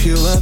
pure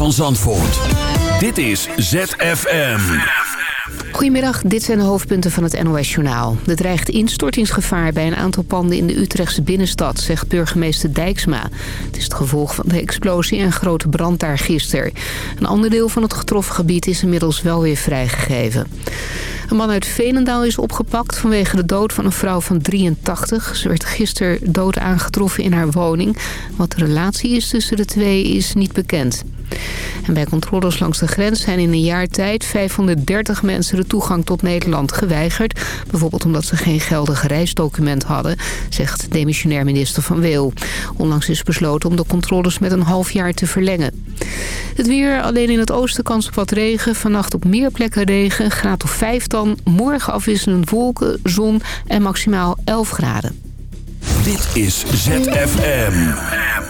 van Zandvoort. Dit is ZFM. Goedemiddag, dit zijn de hoofdpunten van het NOS-journaal. Er dreigt instortingsgevaar bij een aantal panden in de Utrechtse binnenstad... zegt burgemeester Dijksma. Het is het gevolg van de explosie en grote brand daar gisteren. Een ander deel van het getroffen gebied is inmiddels wel weer vrijgegeven. Een man uit Veenendaal is opgepakt vanwege de dood van een vrouw van 83. Ze werd gisteren dood aangetroffen in haar woning. Wat de relatie is tussen de twee is niet bekend. En bij controles langs de grens zijn in een jaar tijd 530 mensen de toegang tot Nederland geweigerd. Bijvoorbeeld omdat ze geen geldig reisdocument hadden, zegt demissionair minister Van Weel. Onlangs is besloten om de controles met een half jaar te verlengen. Het weer, alleen in het oosten kans op wat regen. Vannacht op meer plekken regen, graad of 5 dan. Morgen afwisselend wolken, zon en maximaal 11 graden. Dit is ZFM.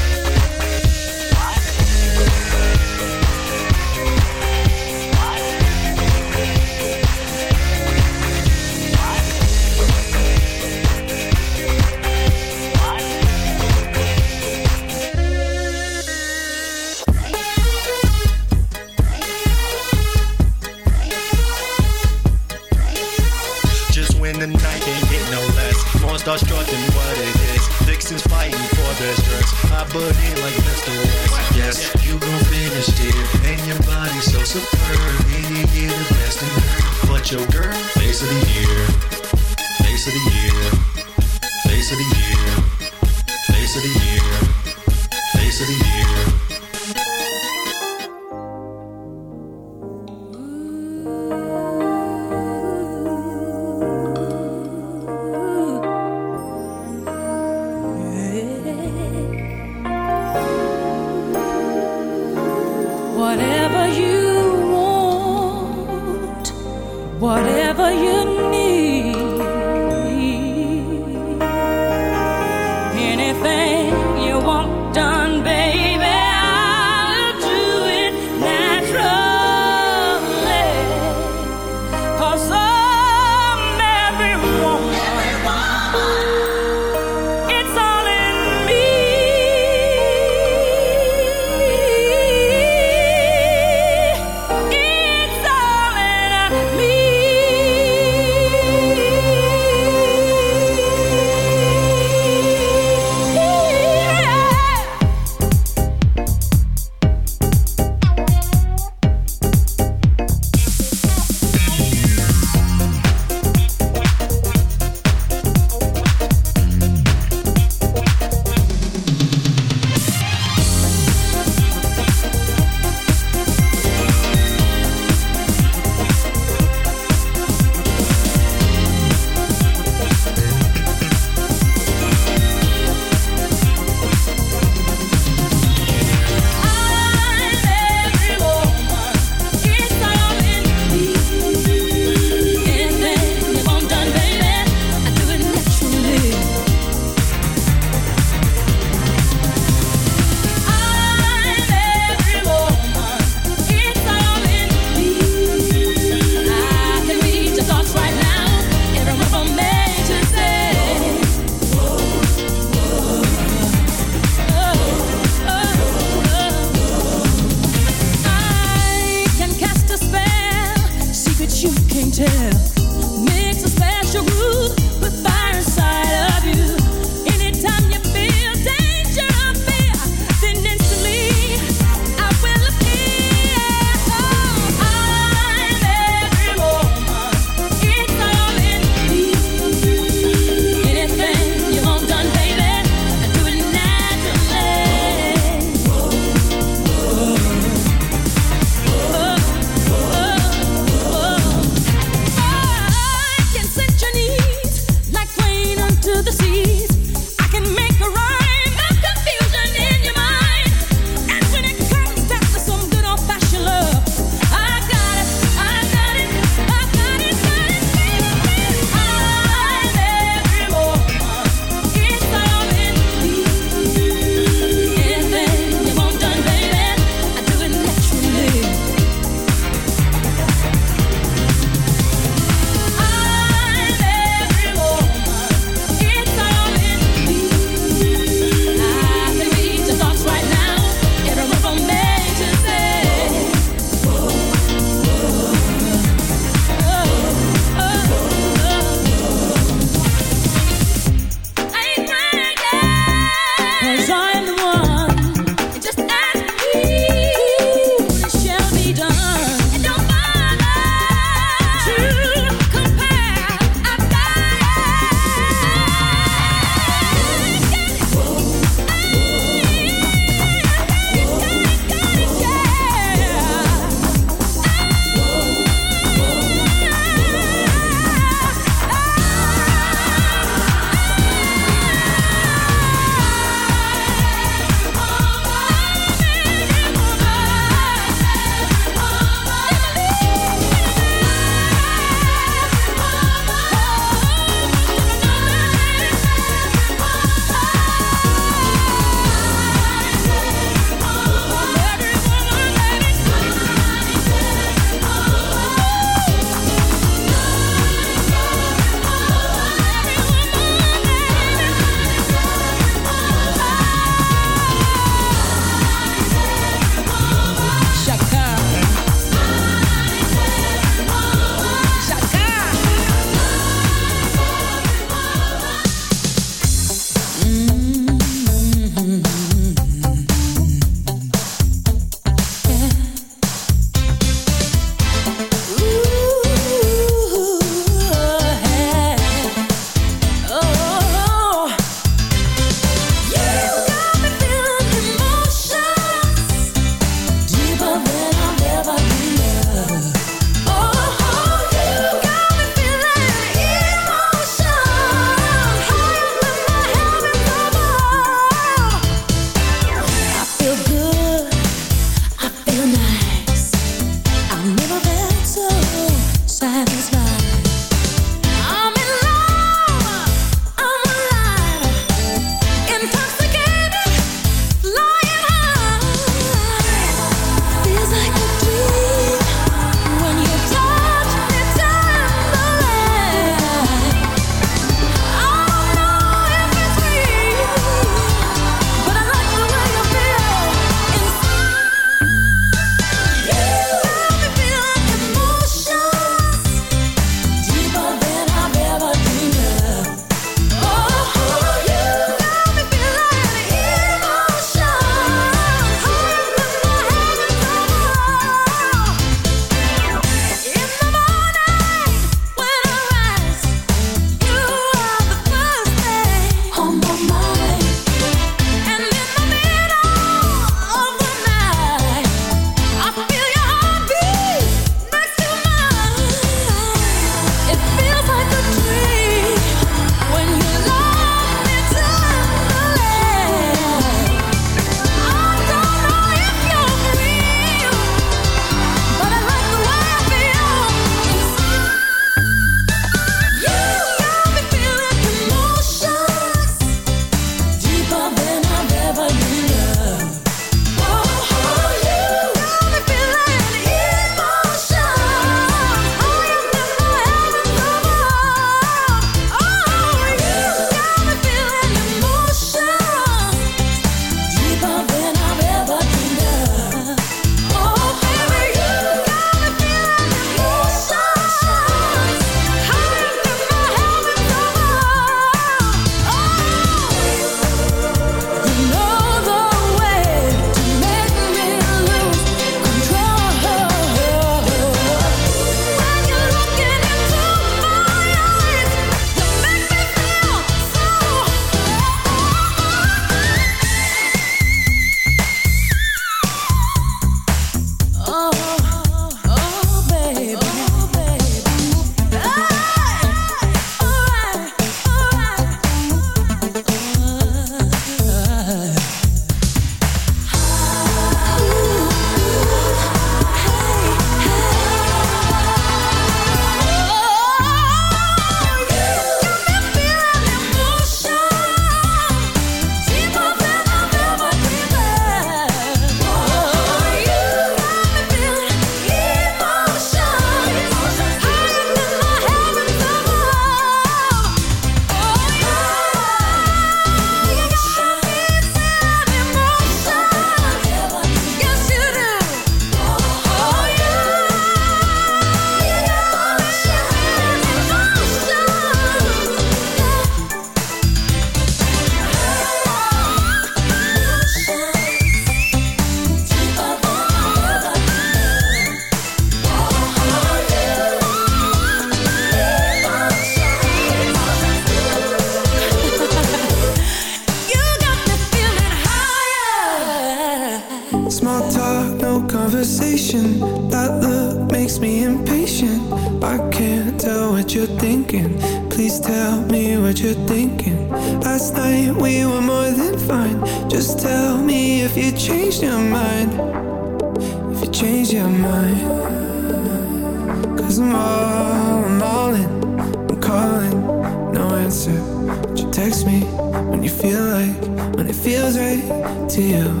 to you.